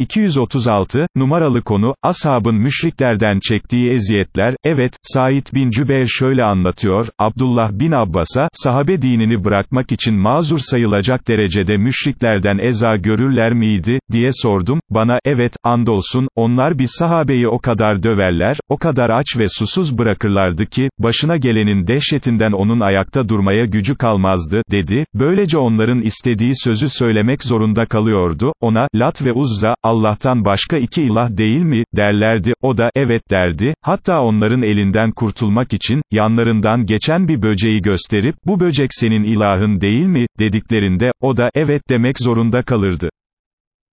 236, numaralı konu, ashabın müşriklerden çektiği eziyetler, evet, Said bin Cübeyr şöyle anlatıyor, Abdullah bin Abbas'a, sahabe dinini bırakmak için mazur sayılacak derecede müşriklerden eza görürler miydi, diye sordum, bana, evet, andolsun, onlar bir sahabeyi o kadar döverler, o kadar aç ve susuz bırakırlardı ki, başına gelenin dehşetinden onun ayakta durmaya gücü kalmazdı, dedi, böylece onların istediği sözü söylemek zorunda kalıyordu, ona, Lat ve Uzza, Allah'tan başka iki ilah değil mi, derlerdi, o da, evet derdi, hatta onların elinden kurtulmak için, yanlarından geçen bir böceği gösterip, bu böcek senin ilahın değil mi, dediklerinde, o da, evet demek zorunda kalırdı.